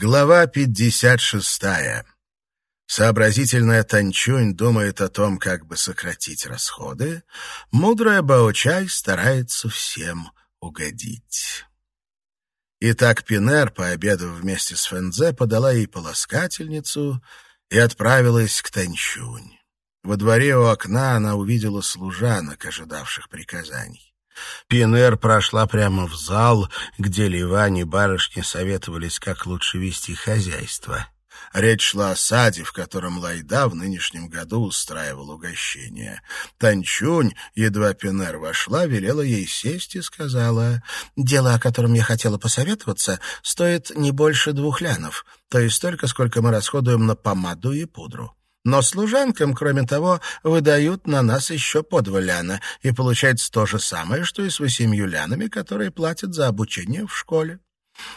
Глава 56. Сообразительная Танчунь думает о том, как бы сократить расходы. Мудрая Баочай старается всем угодить. Итак, Пинер, пообедав вместе с Фэнзе, подала ей полоскательницу и отправилась к Танчунь. Во дворе у окна она увидела служанок, ожидавших приказаний. Пинер прошла прямо в зал, где Ливань и барышни советовались, как лучше вести хозяйство. Речь шла о саде, в котором Лайда в нынешнем году устраивал угощение. Танчунь, едва Пинер вошла, велела ей сесть и сказала, «Дело, о котором я хотела посоветоваться, стоит не больше двух лянов, то есть столько, сколько мы расходуем на помаду и пудру. Но служанкам, кроме того, выдают на нас еще по два ляна, и получается то же самое, что и с восемью лянами, которые платят за обучение в школе.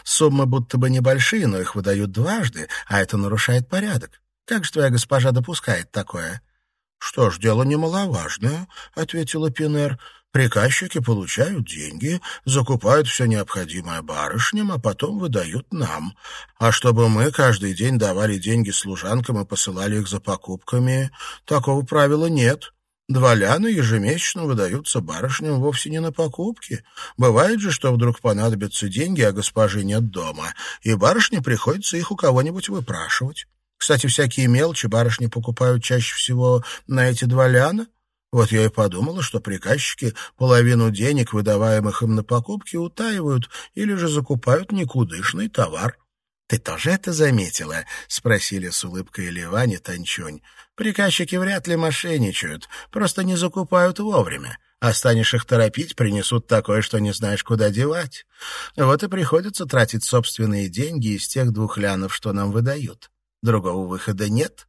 Суммы будто бы небольшие, но их выдают дважды, а это нарушает порядок. Как же твоя госпожа допускает такое? — Что ж, дело немаловажное, — ответила Пинер. Приказчики получают деньги, закупают все необходимое барышням, а потом выдают нам. А чтобы мы каждый день давали деньги служанкам и посылали их за покупками, такого правила нет. Два ежемесячно выдаются барышням вовсе не на покупки. Бывает же, что вдруг понадобятся деньги, а госпожи нет дома, и барышне приходится их у кого-нибудь выпрашивать. Кстати, всякие мелочи барышни покупают чаще всего на эти два ляна. Вот я и подумала, что приказчики половину денег, выдаваемых им на покупки, утаивают или же закупают никудышный товар. — Ты тоже это заметила? — спросили с улыбкой Ливани Танчонь. — Приказчики вряд ли мошенничают, просто не закупают вовремя. А их торопить, принесут такое, что не знаешь, куда девать. Вот и приходится тратить собственные деньги из тех двух лянов, что нам выдают. Другого выхода нет.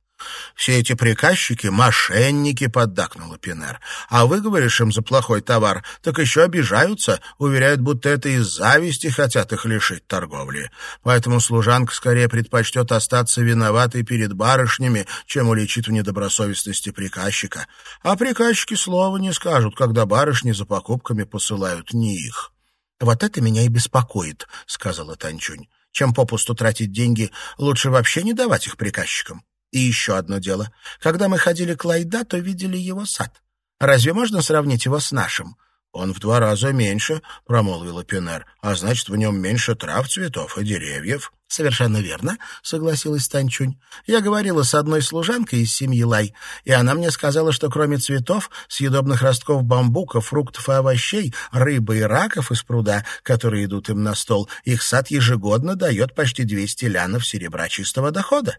«Все эти приказчики — мошенники», — поддакнула Пинер. «А вы говоришь им за плохой товар, так еще обижаются, уверяют, будто это из зависти хотят их лишить торговли. Поэтому служанка скорее предпочтет остаться виноватой перед барышнями, чем уличит в недобросовестности приказчика. А приказчики слова не скажут, когда барышни за покупками посылают не их». «Вот это меня и беспокоит», — сказала Танчунь. «Чем попусту тратить деньги, лучше вообще не давать их приказчикам». И еще одно дело. Когда мы ходили к Лайда, то видели его сад. Разве можно сравнить его с нашим? «Он в два раза меньше», — промолвила Пинер, «а значит, в нем меньше трав, цветов и деревьев». «Совершенно верно», — согласилась Танчунь. «Я говорила с одной служанкой из семьи Лай, и она мне сказала, что кроме цветов, съедобных ростков бамбука, фруктов и овощей, рыбы и раков из пруда, которые идут им на стол, их сад ежегодно дает почти 200 лянов серебра чистого дохода».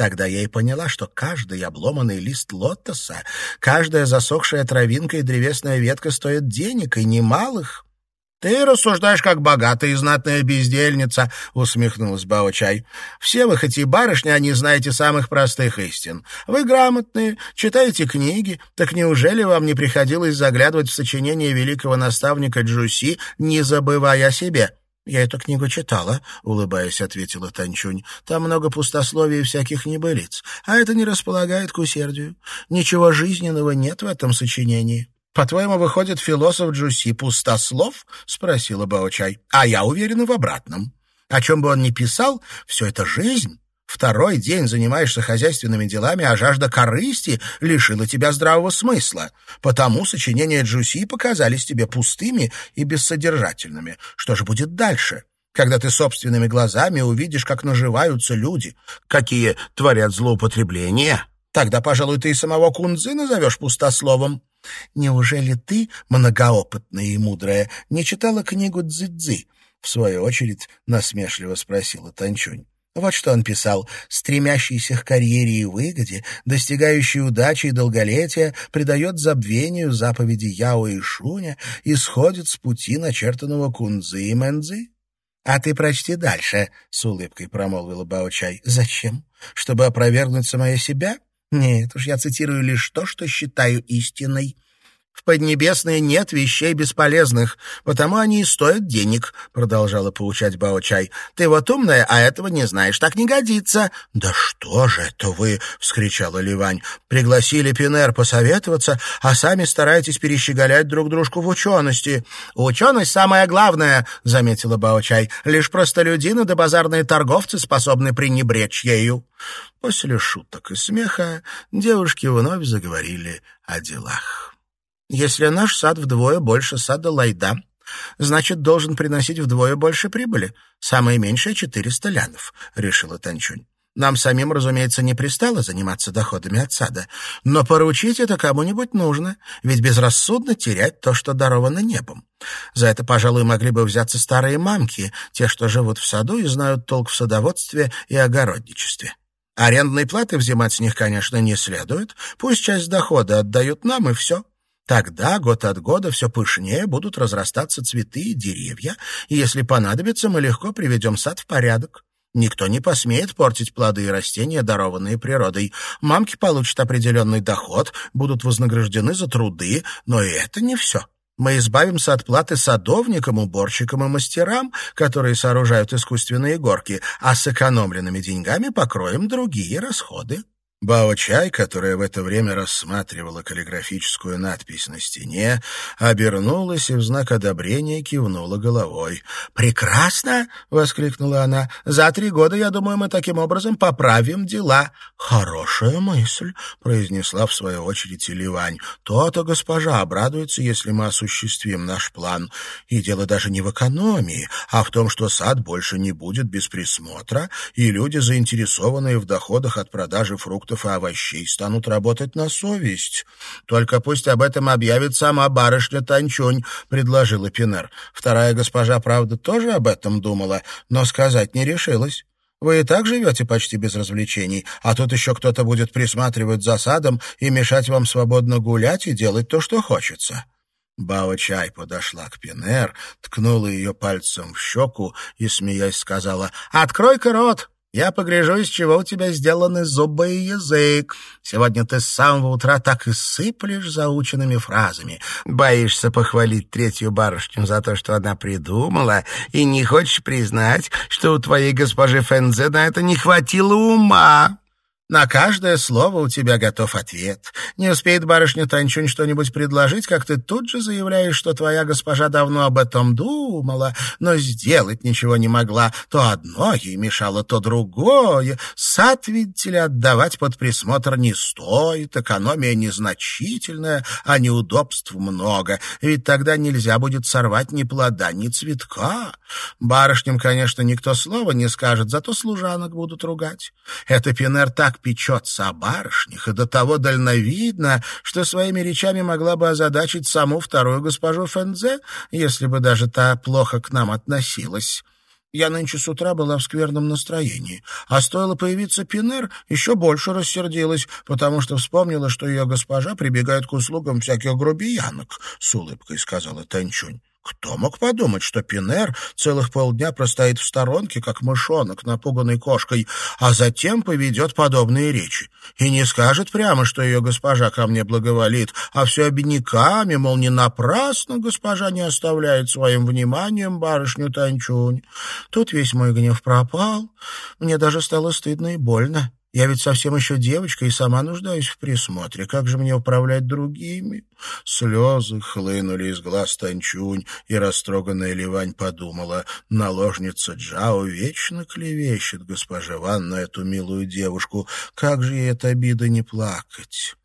Тогда я и поняла, что каждый обломанный лист лотоса, каждая засохшая травинка и древесная ветка стоят денег, и немалых. — Ты рассуждаешь, как богатая и знатная бездельница, — усмехнулась Бао-чай. — Все вы, хоть и барышни, а не знаете самых простых истин. Вы грамотные, читаете книги, так неужели вам не приходилось заглядывать в сочинение великого наставника Джуси, не забывая о себе? — «Я эту книгу читала», — улыбаясь, ответила Танчунь. «Там много пустословий и всяких небылиц, а это не располагает к усердию. Ничего жизненного нет в этом сочинении». «По-твоему, выходит философ Джуси пустослов?» — спросила Баочай. «А я уверена в обратном. О чем бы он ни писал, все это жизнь». Второй день занимаешься хозяйственными делами, а жажда корысти лишила тебя здравого смысла. Потому сочинения Джуси показались тебе пустыми и бессодержательными. Что же будет дальше? Когда ты собственными глазами увидишь, как наживаются люди, какие творят злоупотребления, тогда, пожалуй, ты и самого Кунзы назовешь пустословом. Неужели ты, многоопытная и мудрая, не читала книгу Цзы-Цзы? В свою очередь насмешливо спросила Танчунь. Вот что он писал. «Стремящийся к карьере и выгоде, достигающий удачи и долголетия, придает забвению заповеди Яо и Шуня и сходит с пути, начертанного Кунзы и Мэнзы». «А ты прочти дальше», — с улыбкой промолвила Баочай. «Зачем? Чтобы опровергнуть самое себя? Нет уж, я цитирую лишь то, что считаю истиной». В Поднебесной нет вещей бесполезных, потому они и стоят денег, — продолжала поучать Бао-чай. Ты вот умная, а этого не знаешь. Так не годится. — Да что же это вы, — вскричала Ливань. — Пригласили Пинер посоветоваться, а сами стараетесь перещеголять друг дружку в учености. — Ученость самое главное, — заметила Бао-чай. — Лишь простолюдины да базарные торговцы способны пренебречь ею. После шуток и смеха девушки вновь заговорили о делах. Если наш сад вдвое больше сада Лайда, значит, должен приносить вдвое больше прибыли. Самое меньшее — 400 лянов», — решила Танчунь. Нам самим, разумеется, не пристало заниматься доходами от сада, но поручить это кому-нибудь нужно, ведь безрассудно терять то, что даровано небом. За это, пожалуй, могли бы взяться старые мамки, те, что живут в саду и знают толк в садоводстве и огородничестве. Арендной платы взимать с них, конечно, не следует, пусть часть дохода отдают нам, и все. Тогда год от года все пышнее будут разрастаться цветы и деревья, и если понадобится, мы легко приведем сад в порядок. Никто не посмеет портить плоды и растения, дарованные природой. Мамки получат определенный доход, будут вознаграждены за труды, но и это не все. Мы избавимся от платы садовникам, уборщикам и мастерам, которые сооружают искусственные горки, а сэкономленными деньгами покроем другие расходы. Бао-чай, которая в это время рассматривала каллиграфическую надпись на стене, обернулась и в знак одобрения кивнула головой. «Прекрасно!» — воскликнула она. «За три года, я думаю, мы таким образом поправим дела». «Хорошая мысль», — произнесла в свою очередь Ливань. «То-то госпожа обрадуется, если мы осуществим наш план. И дело даже не в экономии, а в том, что сад больше не будет без присмотра, и люди, заинтересованные в доходах от продажи фруктов, фруктов и овощей станут работать на совесть. Только пусть об этом объявит сама барышня Танчунь, — предложила Пинер. Вторая госпожа, правда, тоже об этом думала, но сказать не решилась. Вы и так живете почти без развлечений, а тут еще кто-то будет присматривать за садом и мешать вам свободно гулять и делать то, что хочется». Бао-чай подошла к Пинер, ткнула ее пальцем в щеку и, смеясь, сказала «Открой-ка рот, я погляжу, из чего у тебя сделаны зубы и язык. Сегодня ты с самого утра так и сыплешь заученными фразами. Боишься похвалить третью барышню за то, что она придумала, и не хочешь признать, что у твоей госпожи Фензе на это не хватило ума. На каждое слово у тебя готов ответ. Не успеет барышня Танчунь что-нибудь предложить, как ты тут же заявляешь, что твоя госпожа давно об этом думала, но сделать ничего не могла. То одно ей мешало, то другое. Сад, видите ли, отдавать под присмотр не стоит, экономия незначительная, а неудобств много, ведь тогда нельзя будет сорвать ни плода, ни цветка. Барышням, конечно, никто слова не скажет, зато служанок будут ругать. Это Пинер так печется о барышнях, и до того дальновидно, что своими речами могла бы озадачить саму вторую госпожу Фензе, если бы даже та плохо к нам относилась. Я нынче с утра была в скверном настроении, а стоило появиться Пинер, еще больше рассердилась, потому что вспомнила, что ее госпожа прибегает к услугам всяких грубиянок, — с улыбкой сказала Танчунь. Кто мог подумать, что Пинер целых полдня простоит в сторонке, как мышонок, напуганный кошкой, а затем поведет подобные речи? И не скажет прямо, что ее госпожа ко мне благоволит, а все обиняками, мол, не напрасно госпожа не оставляет своим вниманием барышню Танчунь. Тут весь мой гнев пропал, мне даже стало стыдно и больно. Я ведь совсем еще девочка и сама нуждаюсь в присмотре. Как же мне управлять другими? Слезы хлынули из глаз Танчунь, и растроганная Ливань подумала, наложница Джао вечно клевещет госпожа Ван на эту милую девушку. Как же ей от обиды не плакать?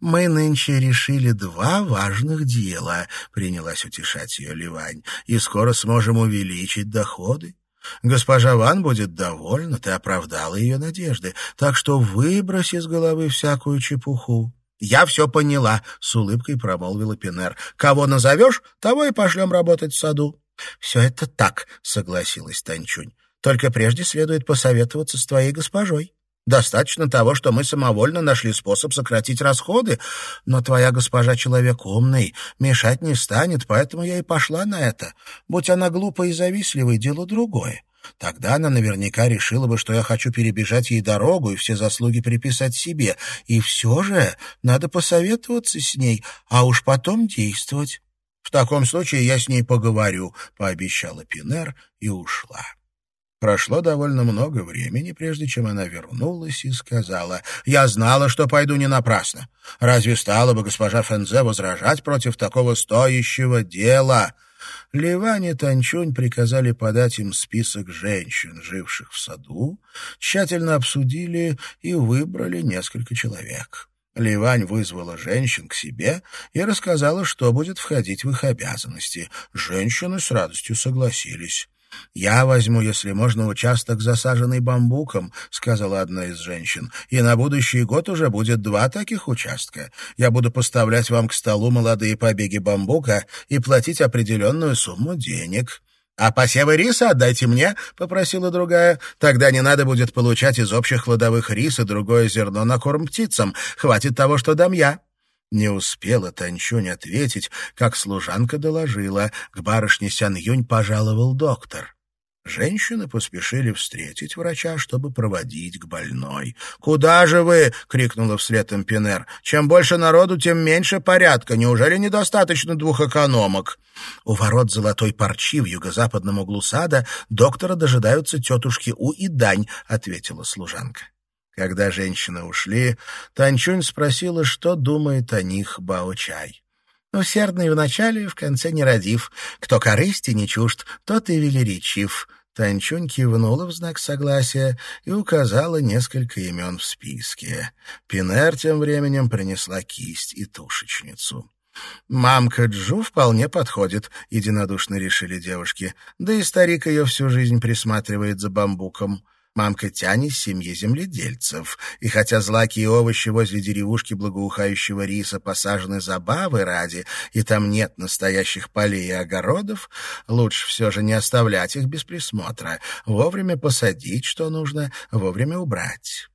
«Мы нынче решили два важных дела», — принялась утешать ее Ливань, «и скоро сможем увеличить доходы. Госпожа Ван будет довольна, ты оправдала ее надежды, так что выбрось из головы всякую чепуху. «Я все поняла», — с улыбкой промолвила Пинер. «Кого назовешь, того и пошлем работать в саду». «Все это так», — согласилась Танчунь. «Только прежде следует посоветоваться с твоей госпожой. Достаточно того, что мы самовольно нашли способ сократить расходы, но твоя госпожа человек умный, мешать не станет, поэтому я и пошла на это. Будь она глупой и завистливой, дело другое. Тогда она наверняка решила бы, что я хочу перебежать ей дорогу и все заслуги приписать себе. И все же надо посоветоваться с ней, а уж потом действовать. В таком случае я с ней поговорю, — пообещала Пинер и ушла. Прошло довольно много времени, прежде чем она вернулась и сказала, «Я знала, что пойду не напрасно. Разве стала бы госпожа Фензе возражать против такого стоящего дела?» Ливань и Танчунь приказали подать им список женщин, живших в саду, тщательно обсудили и выбрали несколько человек. Ливань вызвала женщин к себе и рассказала, что будет входить в их обязанности. Женщины с радостью согласились. «Я возьму, если можно, участок, засаженный бамбуком», — сказала одна из женщин. «И на будущий год уже будет два таких участка. Я буду поставлять вам к столу молодые побеги бамбука и платить определенную сумму денег». «А посевы риса отдайте мне», — попросила другая. «Тогда не надо будет получать из общих кладовых рис и другое зерно на корм птицам. Хватит того, что дам я». Не успела Танчунь ответить, как служанка доложила. К барышне Сян Юнь пожаловал доктор. Женщины поспешили встретить врача, чтобы проводить к больной. «Куда же вы?» — крикнула вслед Эмпинер. «Чем больше народу, тем меньше порядка. Неужели недостаточно двух экономок?» У ворот золотой парчи в юго-западном углу сада доктора дожидаются тетушки У и Дань, — ответила служанка. Когда женщины ушли, Танчунь спросила, что думает о них Бао-чай. «Усердный вначале, в конце не родив. Кто корысти не чужд, тот и велеречив». Танчунь кивнула в знак согласия и указала несколько имен в списке. Пинер тем временем принесла кисть и тушечницу. «Мамка Джу вполне подходит», — единодушно решили девушки. «Да и старик ее всю жизнь присматривает за бамбуком». Мамка Тяни семьи земледельцев, и хотя злаки и овощи возле деревушки благоухающего риса посажены забавы ради, и там нет настоящих полей и огородов, лучше все же не оставлять их без присмотра, вовремя посадить, что нужно, вовремя убрать.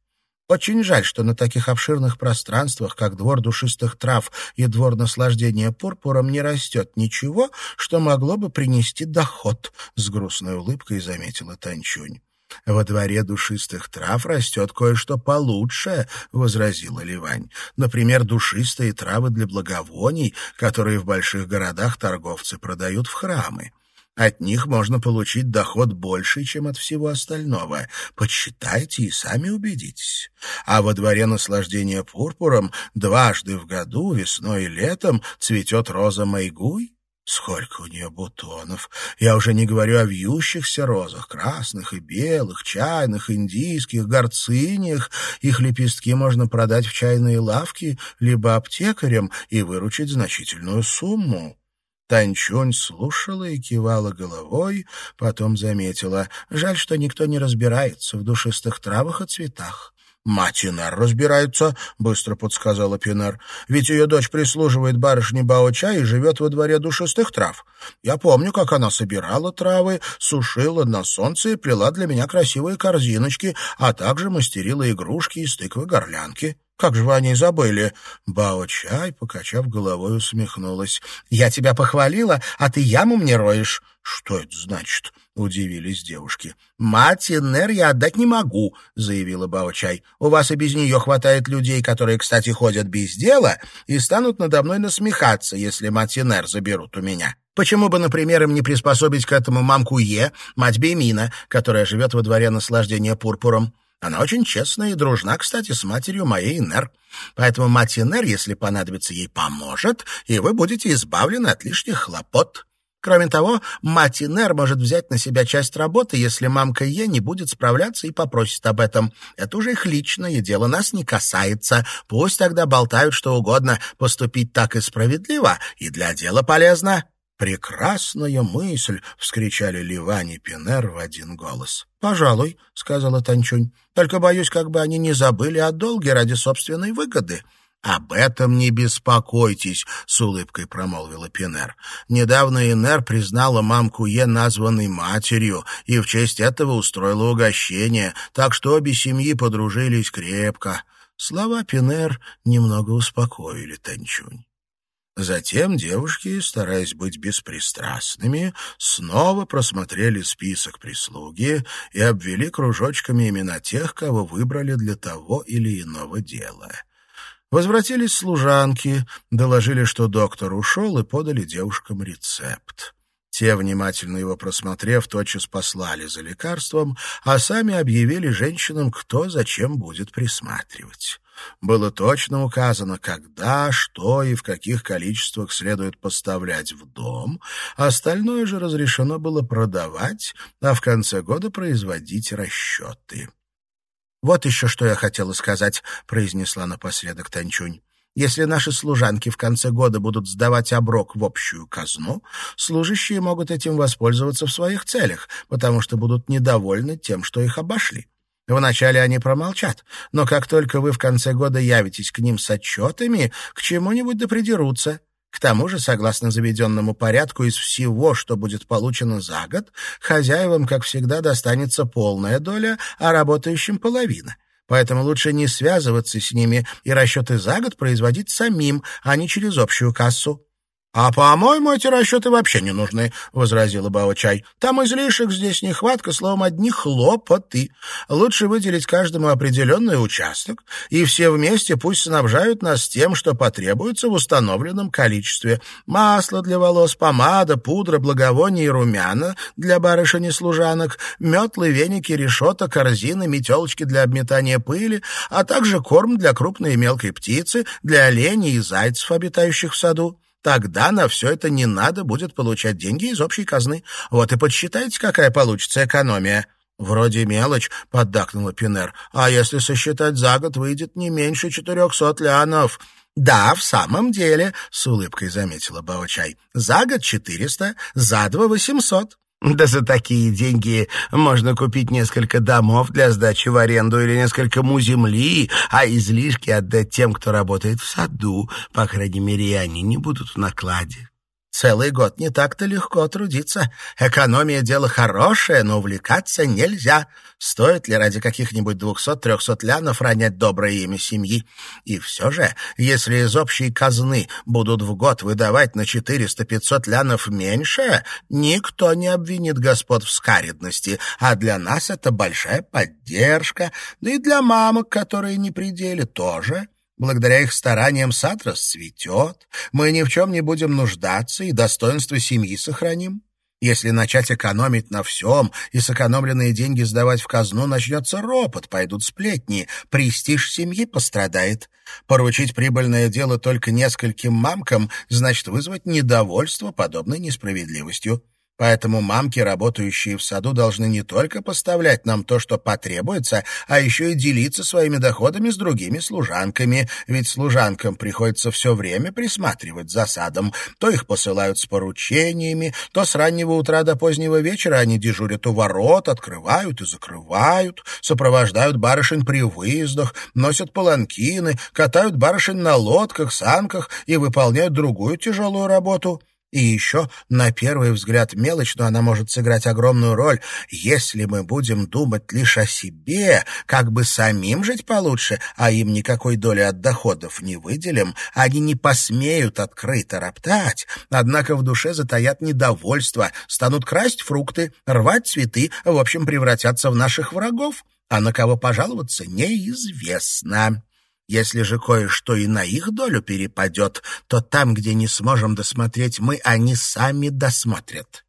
Очень жаль, что на таких обширных пространствах, как двор душистых трав и двор наслаждения пурпуром, не растет ничего, что могло бы принести доход, — с грустной улыбкой заметила Танчунь. «Во дворе душистых трав растет кое-что получше», — возразила Ливань. «Например, душистые травы для благовоний, которые в больших городах торговцы продают в храмы. От них можно получить доход больше, чем от всего остального. Подсчитайте и сами убедитесь. А во дворе наслаждения пурпуром дважды в году, весной и летом, цветет роза майгуй, Сколько у нее бутонов! Я уже не говорю о вьющихся розах, красных и белых, чайных, индийских, горциниях. Их лепестки можно продать в чайные лавки, либо аптекарям и выручить значительную сумму. Танчунь слушала и кивала головой, потом заметила. Жаль, что никто не разбирается в душистых травах и цветах. «Мать Инар разбирается», — быстро подсказала Пинар. «Ведь ее дочь прислуживает барышне Бао-чай и живет во дворе душистых трав. Я помню, как она собирала травы, сушила на солнце и плела для меня красивые корзиночки, а также мастерила игрушки из тыквы-горлянки». Как же вы о ней забыли?» Бао-чай, покачав головой, усмехнулась. «Я тебя похвалила, а ты яму мне роешь». «Что это значит?» — удивились девушки. «Мать Нер я отдать не могу», — заявила Бао-чай. «У вас и без нее хватает людей, которые, кстати, ходят без дела и станут надо мной насмехаться, если мать Нер заберут у меня». Почему бы, например, им не приспособить к этому мамку Е, мать Беймина, которая живет во дворе наслаждения пурпуром? Она очень честная и дружна, кстати, с матерью моей Нер. Поэтому мать Нер, если понадобится, ей поможет, и вы будете избавлены от лишних хлопот. Кроме того, мать Нер может взять на себя часть работы, если мамка Е не будет справляться и попросит об этом. Это уже их личное дело, нас не касается. Пусть тогда болтают что угодно, поступить так и справедливо, и для дела полезно. «Прекрасная мысль!» — вскричали Ливань и Пинер в один голос. «Пожалуй», — сказала Танчунь. «Только боюсь, как бы они не забыли о долге ради собственной выгоды». «Об этом не беспокойтесь», — с улыбкой промолвила Пинер. «Недавно Инер признала мамку Е названной матерью и в честь этого устроила угощение, так что обе семьи подружились крепко». Слова Пинер немного успокоили Танчунь. Затем девушки, стараясь быть беспристрастными, снова просмотрели список прислуги и обвели кружочками имена тех, кого выбрали для того или иного дела. Возвратились служанки, доложили, что доктор ушел, и подали девушкам рецепт. Те, внимательно его просмотрев, тотчас послали за лекарством, а сами объявили женщинам, кто зачем будет присматривать. Было точно указано, когда, что и в каких количествах следует поставлять в дом, остальное же разрешено было продавать, а в конце года производить расчеты. «Вот еще что я хотела сказать», — произнесла напоследок Танчунь. Если наши служанки в конце года будут сдавать оброк в общую казну, служащие могут этим воспользоваться в своих целях, потому что будут недовольны тем, что их обошли. Вначале они промолчат, но как только вы в конце года явитесь к ним с отчетами, к чему-нибудь да придерутся. К тому же, согласно заведенному порядку, из всего, что будет получено за год, хозяевам, как всегда, достанется полная доля, а работающим — половина. Поэтому лучше не связываться с ними и расчеты за год производить самим, а не через общую кассу. «А, по-моему, эти расчеты вообще не нужны», — возразила Бао-чай. «Там излишек, здесь нехватка, словом, одни хлопоты. Лучше выделить каждому определенный участок, и все вместе пусть снабжают нас тем, что потребуется в установленном количестве. Масло для волос, помада, пудра, благовония и румяна для барышень и служанок, метлы, веники, решета, корзины, метелочки для обметания пыли, а также корм для крупной и мелкой птицы, для оленей и зайцев, обитающих в саду. Тогда на все это не надо будет получать деньги из общей казны. Вот и подсчитайте, какая получится экономия». «Вроде мелочь», — поддакнула Пинер. «А если сосчитать за год, выйдет не меньше четырехсот лянов». «Да, в самом деле», — с улыбкой заметила Баочай. «За год четыреста, за два восемьсот». Да за такие деньги можно купить несколько домов для сдачи в аренду или несколько му земли, а излишки отдать тем, кто работает в саду. По крайней мере, они не будут в накладе. Целый год не так-то легко трудиться. Экономия — дело хорошее, но увлекаться нельзя. Стоит ли ради каких-нибудь двухсот-трехсот лянов ронять доброе имя семьи? И все же, если из общей казны будут в год выдавать на четыреста-пятьсот лянов меньше, никто не обвинит господ в скаридности, а для нас это большая поддержка, да и для мамок, которые не пределе, тоже. Благодаря их стараниям сад расцветет, мы ни в чем не будем нуждаться и достоинство семьи сохраним. Если начать экономить на всем и сэкономленные деньги сдавать в казну, начнется ропот, пойдут сплетни, престиж семьи пострадает. Поручить прибыльное дело только нескольким мамкам значит вызвать недовольство подобной несправедливостью. Поэтому мамки, работающие в саду, должны не только поставлять нам то, что потребуется, а еще и делиться своими доходами с другими служанками, ведь служанкам приходится все время присматривать за садом. То их посылают с поручениями, то с раннего утра до позднего вечера они дежурят у ворот, открывают и закрывают, сопровождают барышень при выездах, носят паланкины, катают барышень на лодках, санках и выполняют другую тяжелую работу — и еще, на первый взгляд, мелочь, но она может сыграть огромную роль. Если мы будем думать лишь о себе, как бы самим жить получше, а им никакой доли от доходов не выделим, они не посмеют открыто роптать, однако в душе затаят недовольство, станут красть фрукты, рвать цветы, в общем, превратятся в наших врагов, а на кого пожаловаться неизвестно. Если же кое-что и на их долю перепадет, то там, где не сможем досмотреть мы, они сами досмотрят.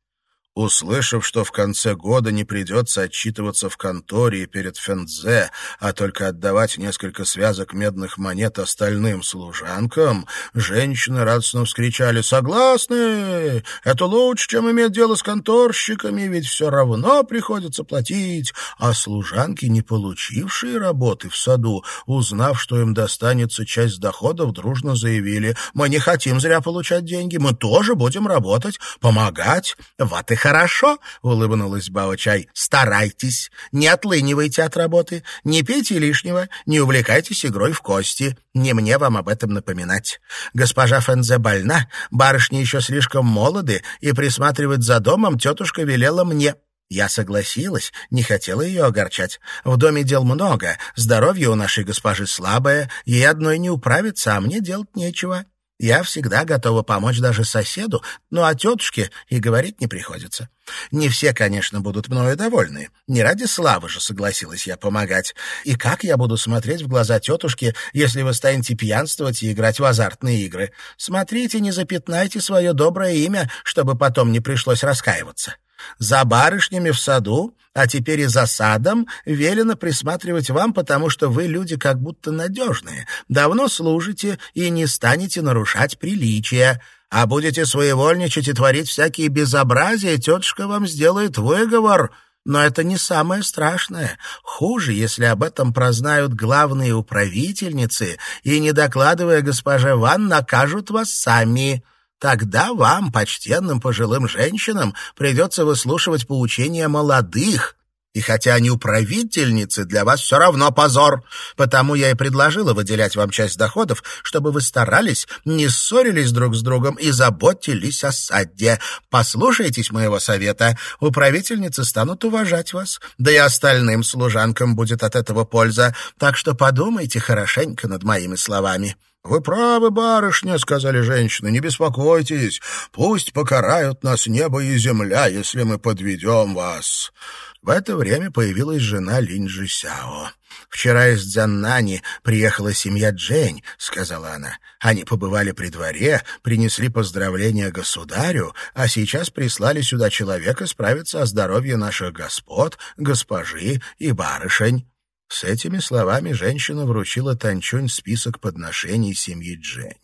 Услышав, что в конце года не придется отчитываться в конторе перед Фензе, а только отдавать несколько связок медных монет остальным служанкам, женщины радостно вскричали «Согласны! Это лучше, чем иметь дело с конторщиками, ведь все равно приходится платить». А служанки, не получившие работы в саду, узнав, что им достанется часть доходов, дружно заявили «Мы не хотим зря получать деньги, мы тоже будем работать, помогать». Вот и «Хорошо», — улыбнулась Бао-чай, — «старайтесь, не отлынивайте от работы, не пейте лишнего, не увлекайтесь игрой в кости. Не мне вам об этом напоминать. Госпожа Фензе больна, барышни еще слишком молоды, и присматривать за домом тетушка велела мне». Я согласилась, не хотела ее огорчать. В доме дел много, здоровье у нашей госпожи слабое, ей одной не управиться, а мне делать нечего. Я всегда готова помочь даже соседу, ну а тетушке и говорить не приходится. Не все, конечно, будут мною довольны. Не ради славы же согласилась я помогать. И как я буду смотреть в глаза тетушке, если вы станете пьянствовать и играть в азартные игры? Смотрите, не запятнайте свое доброе имя, чтобы потом не пришлось раскаиваться. За барышнями в саду, а теперь и за садом, велено присматривать вам, потому что вы люди как будто надежные, давно служите и не станете нарушать приличия. А будете своевольничать и творить всякие безобразия, тетушка вам сделает выговор». Но это не самое страшное. Хуже, если об этом прознают главные управительницы и, не докладывая госпоже Ван, накажут вас сами. Тогда вам, почтенным пожилым женщинам, придется выслушивать поучения молодых, и хотя они управительницы, для вас все равно позор. Потому я и предложила выделять вам часть доходов, чтобы вы старались, не ссорились друг с другом и заботились о саде. Послушайтесь моего совета. Управительницы станут уважать вас, да и остальным служанкам будет от этого польза. Так что подумайте хорошенько над моими словами. «Вы правы, барышня», — сказали женщины, — «не беспокойтесь, пусть покарают нас небо и земля, если мы подведем вас». В это время появилась жена Линджи Сяо. «Вчера из Дзяннани приехала семья Джень», — сказала она. «Они побывали при дворе, принесли поздравления государю, а сейчас прислали сюда человека справиться о здоровье наших господ, госпожи и барышень». С этими словами женщина вручила Танчунь список подношений семьи Джень.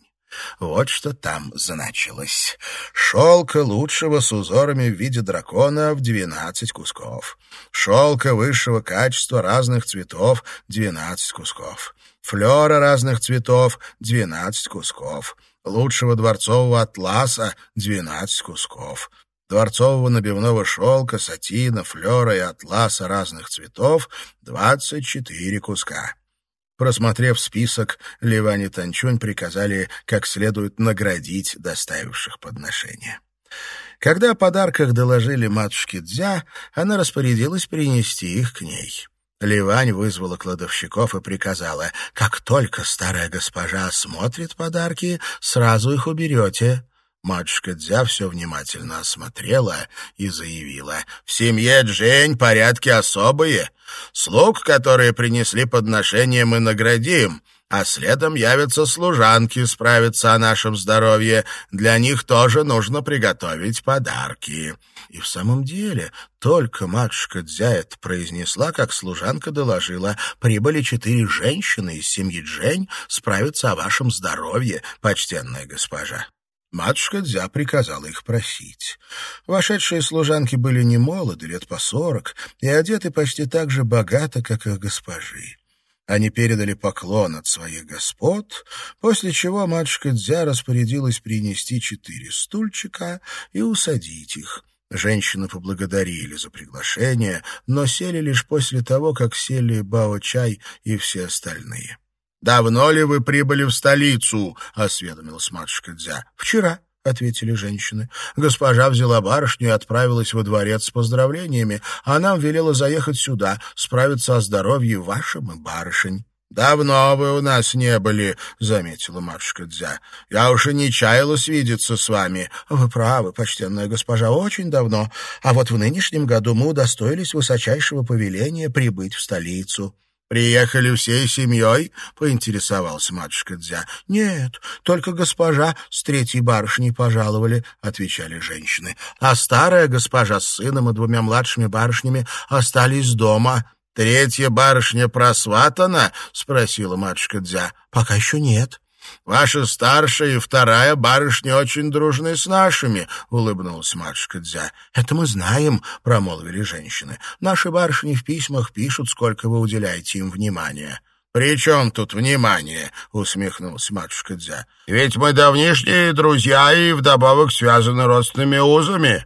Вот что там значилось. Шелка лучшего с узорами в виде дракона в двенадцать кусков. Шелка высшего качества разных цветов — двенадцать кусков. Флера разных цветов — двенадцать кусков. Лучшего дворцового атласа — двенадцать кусков дворцового набивного шелка, сатина, флера и атласа разных цветов — 24 куска. Просмотрев список, Ливан и Танчунь приказали как следует наградить доставивших подношения. Когда о подарках доложили матушке Дзя, она распорядилась принести их к ней. Ливань вызвала кладовщиков и приказала, «Как только старая госпожа осмотрит подарки, сразу их уберете». Матушка Дзя все внимательно осмотрела и заявила. «В семье Джень порядки особые. Слуг, которые принесли подношение, мы наградим, а следом явятся служанки справиться о нашем здоровье. Для них тоже нужно приготовить подарки». И в самом деле, только матушка Дзя это произнесла, как служанка доложила, прибыли четыре женщины из семьи Джень справиться о вашем здоровье, почтенная госпожа. Матушка Дзя приказала их просить. Вошедшие служанки были не молоды, лет по сорок, и одеты почти так же богато, как их госпожи. Они передали поклон от своих господ, после чего матушка Дзя распорядилась принести четыре стульчика и усадить их. Женщины поблагодарили за приглашение, но сели лишь после того, как сели Бао-чай и все остальные. «Давно ли вы прибыли в столицу?» — осведомилась матушка Дзя. «Вчера», — ответили женщины. «Госпожа взяла барышню и отправилась во дворец с поздравлениями, а нам велела заехать сюда, справиться о здоровье вашим и барышень». «Давно вы у нас не были», — заметила матушка Дзя. «Я уж и не чаялась видеться с вами». «Вы правы, почтенная госпожа, очень давно. А вот в нынешнем году мы удостоились высочайшего повеления прибыть в столицу». «Приехали всей семьей?» — поинтересовался матушка Дзя. «Нет, только госпожа с третьей барышней пожаловали», — отвечали женщины. «А старая госпожа с сыном и двумя младшими барышнями остались дома». «Третья барышня просватана?» — спросила матушка Дзя. «Пока еще нет». Ваша старшая и вторая барышня очень дружны с нашими, — улыбнулась матушка Дзя. — Это мы знаем, — промолвили женщины. — Наши барышни в письмах пишут, сколько вы уделяете им внимания. — «При чем тут внимание?» — усмехнулся матушка Дзя. «Ведь мы давнишние друзья и вдобавок связаны родственными узами.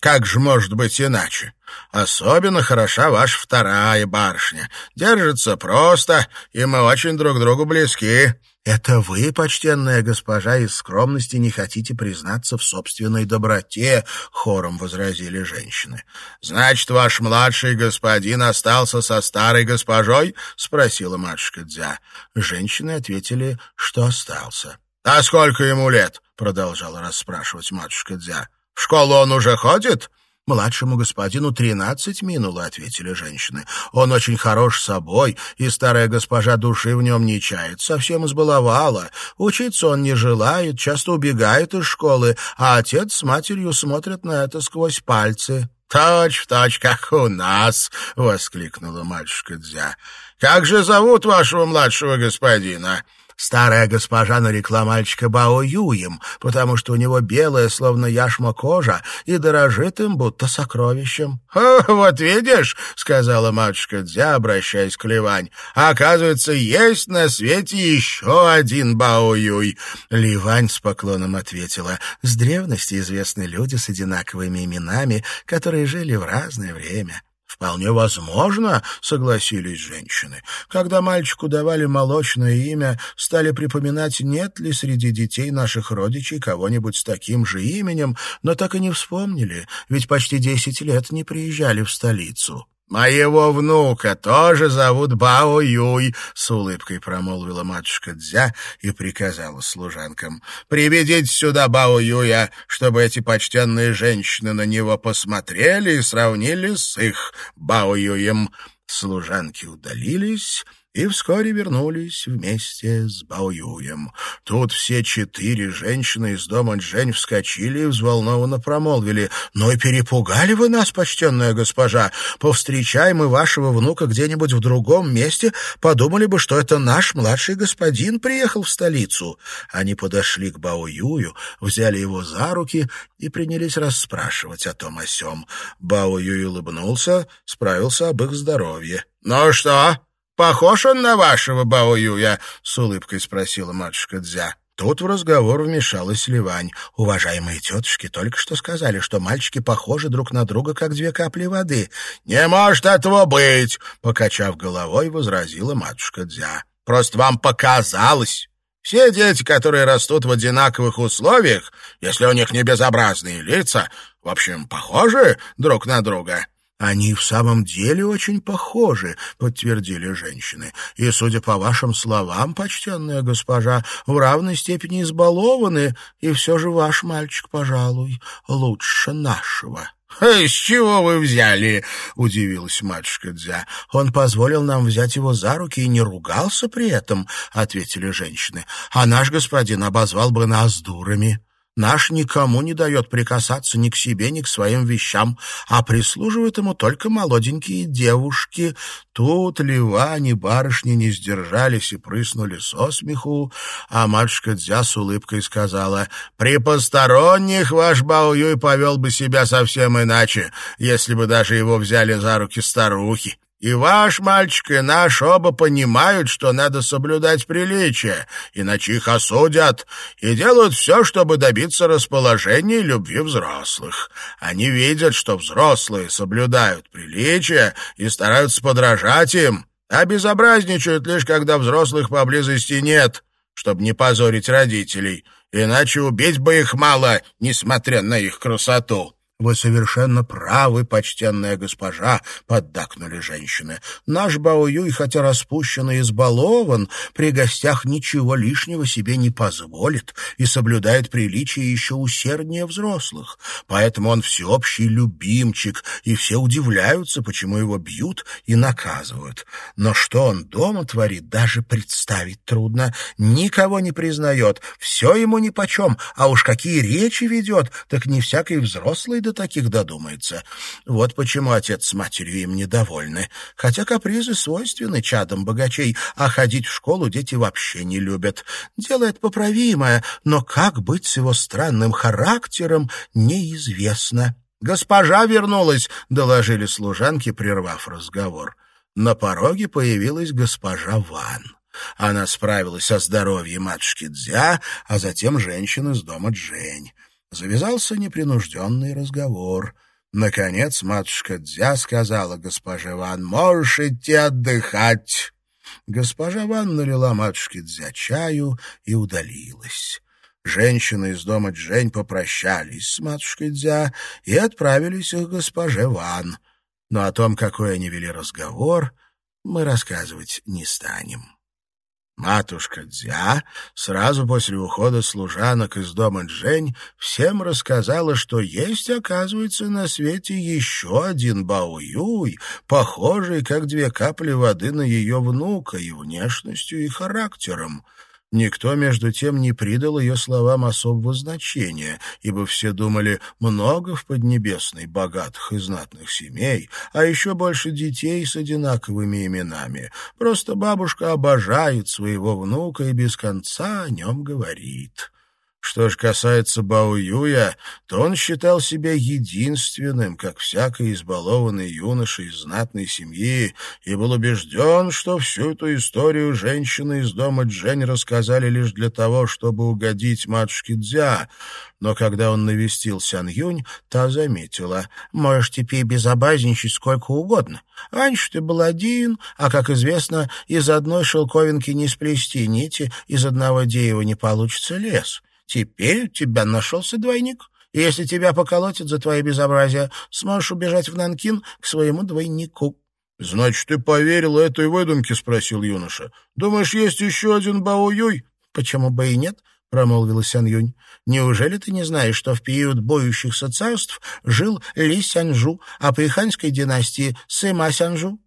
Как же может быть иначе? Особенно хороша ваша вторая барышня. Держится просто, и мы очень друг другу близки. «Это вы, почтенная госпожа, из скромности не хотите признаться в собственной доброте», — хором возразили женщины. «Значит, ваш младший господин остался со старой госпожой?» — спросила матушка Дзя. Женщины ответили, что остался. «А сколько ему лет?» — продолжала расспрашивать матушка Дзя. «В школу он уже ходит?» «Младшему господину тринадцать минуло», — ответили женщины. «Он очень хорош собой, и старая госпожа души в нем не чает, совсем избаловала. Учиться он не желает, часто убегает из школы, а отец с матерью смотрят на это сквозь пальцы». «Точь в точь, как у нас!» — воскликнула матушка Дзя. «Как же зовут вашего младшего господина?» Старая госпожа нарекла мальчика Бао Юем, потому что у него белая, словно яшма кожа, и дорожит им, будто сокровищем. — Вот видишь, — сказала матушка Дзя, обращаясь к Ливань, — оказывается, есть на свете еще один Бао Юй. Ливань с поклоном ответила, — с древности известны люди с одинаковыми именами, которые жили в разное время. «Вполне возможно», — согласились женщины. Когда мальчику давали молочное имя, стали припоминать, нет ли среди детей наших родичей кого-нибудь с таким же именем, но так и не вспомнили, ведь почти десять лет не приезжали в столицу. «Моего внука тоже зовут Бао Юй», — с улыбкой промолвила матушка Дзя и приказала служанкам. «Приведите сюда Бао Юя, чтобы эти почтенные женщины на него посмотрели и сравнили с их Бао Юем». Служанки удалились, и вскоре вернулись вместе с Баоюем. Тут все четыре женщины из дома Джень вскочили и взволнованно промолвили. «Ну и перепугали вы нас, почтенная госпожа! Повстречаем мы вашего внука где-нибудь в другом месте, подумали бы, что это наш младший господин приехал в столицу». Они подошли к Баоюю, взяли его за руки и принялись расспрашивать о том о сём. Баоюй улыбнулся, справился об их здоровье. «Ну что?» «Похож он на вашего Баоюя?» — с улыбкой спросила матушка Дзя. Тут в разговор вмешалась Ливань. Уважаемые тетушки только что сказали, что мальчики похожи друг на друга, как две капли воды. «Не может этого быть!» — покачав головой, возразила матушка Дзя. «Просто вам показалось!» Все дети, которые растут в одинаковых условиях, если у них не безобразные лица, в общем, похожи друг на друга. «Они в самом деле очень похожи», — подтвердили женщины. «И, судя по вашим словам, почтенная госпожа, в равной степени избалованы, и все же ваш мальчик, пожалуй, лучше нашего». «С чего вы взяли?» — удивилась матушка Дзя. «Он позволил нам взять его за руки и не ругался при этом», — ответили женщины. «А наш господин обозвал бы нас дурами». Наш никому не дает прикасаться ни к себе, ни к своим вещам, а прислуживают ему только молоденькие девушки. Тут Ливани барышни не сдержались и прыснули со смеху, а матушка Дзя с улыбкой сказала, «При посторонних ваш Баоюй повел бы себя совсем иначе, если бы даже его взяли за руки старухи. И ваш мальчик, и наш оба понимают, что надо соблюдать приличие, иначе их осудят, и делают все, чтобы добиться расположения и любви взрослых. Они видят, что взрослые соблюдают приличие и стараются подражать им, а безобразничают лишь, когда взрослых поблизости нет, чтобы не позорить родителей, иначе убить бы их мало, несмотря на их красоту. «Вы совершенно правы, почтенная госпожа», — поддакнули женщины. «Наш Баоюй, хотя распущен и избалован, при гостях ничего лишнего себе не позволит и соблюдает приличие еще усерднее взрослых. Поэтому он всеобщий любимчик, и все удивляются, почему его бьют и наказывают. Но что он дома творит, даже представить трудно. Никого не признает, все ему нипочем, а уж какие речи ведет, так не всякий взрослый до таких додумается. Вот почему отец с матерью им недовольны. Хотя капризы свойственны чадам богачей, а ходить в школу дети вообще не любят. Делает поправимое, но как быть с его странным характером, неизвестно. «Госпожа вернулась», — доложили служанки, прервав разговор. На пороге появилась госпожа Ван. Она справилась о здоровье матушки Дзя, а затем женщин из дома Джень. Завязался непринужденный разговор. Наконец матушка Дзя сказала госпоже Ван, «Можешь идти отдыхать». Госпожа Ван налила матушке Дзя чаю и удалилась. Женщины из дома Джень попрощались с матушкой Дзя и отправились к госпоже Ван. Но о том, какой они вели разговор, мы рассказывать не станем. Матушка Дзя сразу после ухода служанок из дома Джень всем рассказала, что есть, оказывается, на свете еще один Бао-Юй, похожий, как две капли воды на ее внука и внешностью, и характером. Никто, между тем, не придал ее словам особого значения, ибо все думали много в Поднебесной богатых и знатных семей, а еще больше детей с одинаковыми именами. Просто бабушка обожает своего внука и без конца о нем говорит. Что ж касается Бао Юя, то он считал себя единственным, как всякий избалованный юноша из знатной семьи, и был убежден, что всю эту историю женщины из дома Джень рассказали лишь для того, чтобы угодить матушке Дзя. Но когда он навестил Сян Юнь, та заметила, «Можешь теперь безобразничать сколько угодно. Раньше ты был один, а, как известно, из одной шелковинки не сплести нити, из одного дерева не получится лес». Теперь у тебя нашелся двойник. И если тебя поколотят за твои безобразия, сможешь убежать в Нанкин к своему двойнику». «Значит, ты поверил этой выдумке?» — спросил юноша. «Думаешь, есть еще один Бао Юй?» «Почему бы и нет?» — промолвил Сян Юнь. «Неужели ты не знаешь, что в период боющихся царств жил Ли Сянжу, а при ханьской династии Сыма Сянжу?»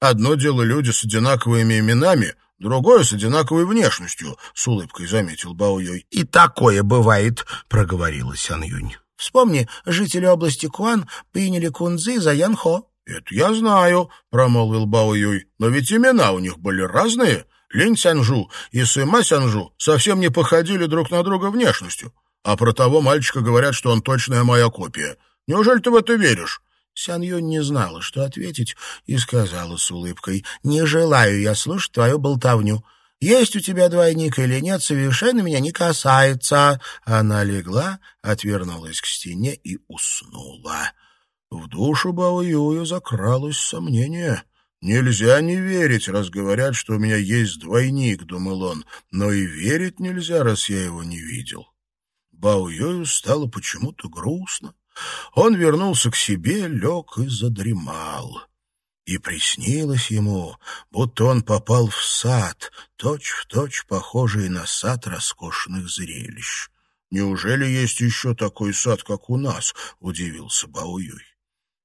«Одно дело люди с одинаковыми именами, Другое с одинаковой внешностью, — с улыбкой заметил Бао Юй. — И такое бывает, — проговорила Сян Юнь. — Вспомни, жители области Куан приняли Кунзы за Янхо. — Это я знаю, — промолвил Бао Юй. — Но ведь имена у них были разные. Линь Сянжу и Сыма Сянжу совсем не походили друг на друга внешностью. А про того мальчика говорят, что он точная моя копия. Неужели ты в это веришь? Сян Юнь не знала, что ответить, и сказала с улыбкой, «Не желаю я слушать твою болтовню. Есть у тебя двойник или нет, совершенно меня не касается». Она легла, отвернулась к стене и уснула. В душу Бао Юю закралось сомнение. «Нельзя не верить, раз говорят, что у меня есть двойник», — думал он, «но и верить нельзя, раз я его не видел». Бао Юю стало почему-то грустно. Он вернулся к себе, лег и задремал. И приснилось ему, будто он попал в сад, точь-в-точь точь похожий на сад роскошных зрелищ. «Неужели есть еще такой сад, как у нас?» — удивился Баоюй.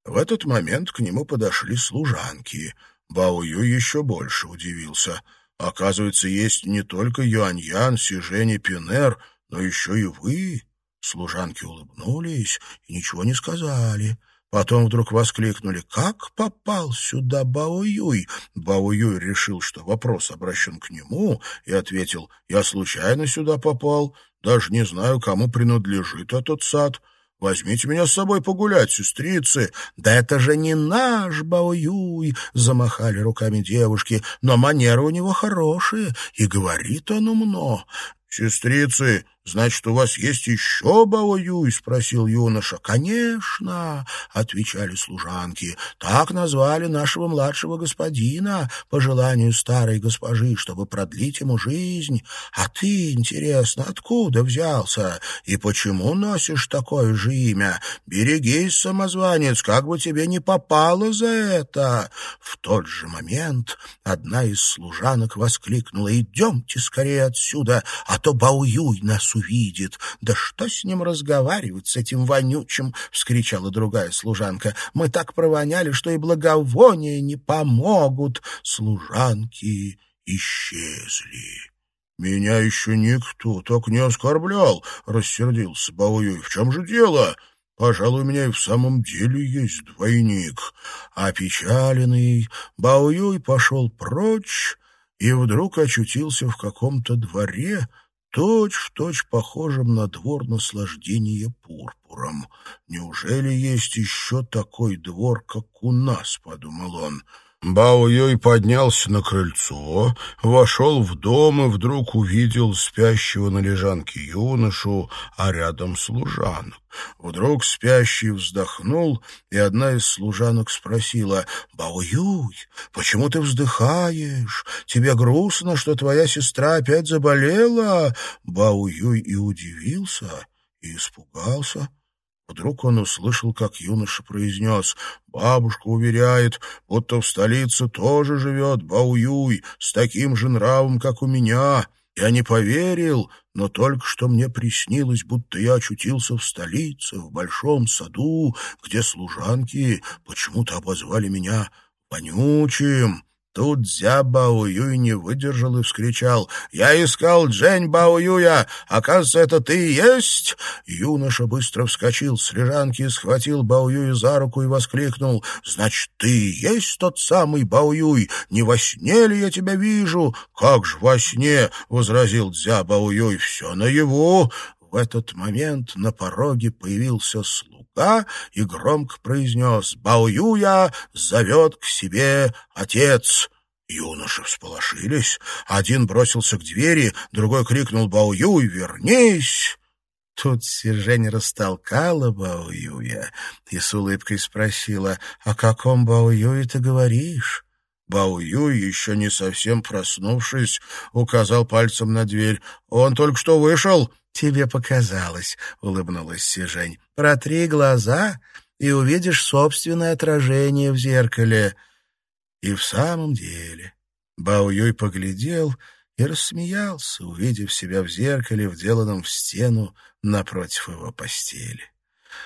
В этот момент к нему подошли служанки. Баоюй еще больше удивился. Оказывается, есть не только Юаньян, Сижень и Пинер, но еще и вы. Служанки улыбнулись и ничего не сказали. Потом вдруг воскликнули «Как попал сюда Баоюй?» Баоюй решил, что вопрос обращен к нему, и ответил «Я случайно сюда попал, даже не знаю, кому принадлежит этот сад». «Возьмите меня с собой погулять, сестрицы!» «Да это же не наш Баоюй!» — замахали руками девушки. «Но манеры у него хорошие, и говорит он умно. «Сестрицы, значит, у вас есть еще Бао-Юй?» — спросил юноша. «Конечно», — отвечали служанки. «Так назвали нашего младшего господина по желанию старой госпожи, чтобы продлить ему жизнь. А ты, интересно, откуда взялся и почему носишь такое же имя? Берегись, самозванец, как бы тебе не попало за это!» В тот же момент одна из служанок воскликнула «Идемте скорее отсюда, а то Бауюй нас увидит. Да что с ним разговаривать, с этим вонючим? — вскричала другая служанка. — Мы так провоняли, что и благовония не помогут. Служанки исчезли. — Меня еще никто так не оскорблял, — рассердился Бауюй. — В чем же дело? Пожалуй, у меня и в самом деле есть двойник. Опечаленный, Бауюй пошел прочь и вдруг очутился в каком-то дворе, точь-в-точь точь похожим на двор наслаждения пурпуром. «Неужели есть еще такой двор, как у нас?» — подумал он. Бао Юй поднялся на крыльцо, вошел в дом и вдруг увидел спящего на лежанке юношу, а рядом служанок. Вдруг спящий вздохнул, и одна из служанок спросила, «Бао Юй, почему ты вздыхаешь? Тебе грустно, что твоя сестра опять заболела?» Бао Юй и удивился, и испугался. Вдруг он услышал, как юноша произнес «Бабушка уверяет, будто в столице тоже живет Бауюй с таким же нравом, как у меня». Я не поверил, но только что мне приснилось, будто я очутился в столице, в большом саду, где служанки почему-то обозвали меня вонючим. Тут Дзя Бао Юй не выдержал и вскричал. «Я искал Джень Бао Юя! Оказывается, это ты и есть?» Юноша быстро вскочил с лежанки, схватил Бао Юя за руку и воскликнул. «Значит, ты и есть тот самый Бао Юй? Не во сне ли я тебя вижу?» «Как же во сне?» — возразил Дзя Бао Юй. «Все наяву!» В этот момент на пороге появился слуга и громко произнес «Баоюя зовет к себе отец». Юноши всполошились. Один бросился к двери, другой крикнул «Баоюй, вернись!» Тут Сержень растолкала Баоюя и с улыбкой спросила «О каком Баоюе ты говоришь?» Баоюй, еще не совсем проснувшись, указал пальцем на дверь. «Он только что вышел!» «Тебе показалось», — улыбнулась Сижень. «Протри глаза и увидишь собственное отражение в зеркале». И в самом деле Бао Юй поглядел и рассмеялся, увидев себя в зеркале, вделанном в стену напротив его постели.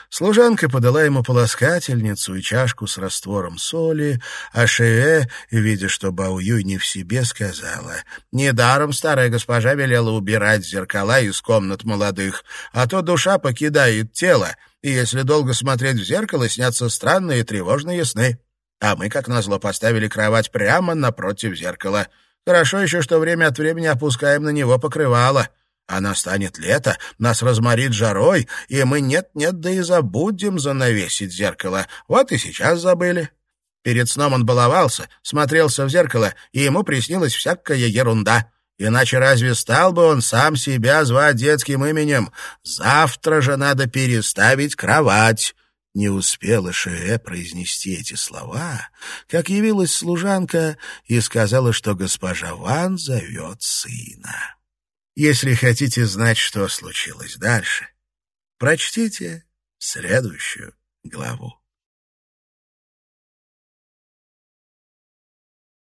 Служанка подала ему полоскательницу и чашку с раствором соли, а Шеве, видя, что Баоюй не в себе, сказала, «Недаром старая госпожа велела убирать зеркала из комнат молодых, а то душа покидает тело, и если долго смотреть в зеркало, снятся странные тревожные сны. А мы, как назло, поставили кровать прямо напротив зеркала. Хорошо еще, что время от времени опускаем на него покрывало». А настанет лето, нас разморит жарой, и мы нет-нет, да и забудем занавесить зеркало. Вот и сейчас забыли. Перед сном он баловался, смотрелся в зеркало, и ему приснилась всякая ерунда. Иначе разве стал бы он сам себя звать детским именем? Завтра же надо переставить кровать». Не успела Шеэ произнести эти слова, как явилась служанка и сказала, что госпожа Ван зовет сына. Если хотите знать, что случилось дальше, прочтите следующую главу.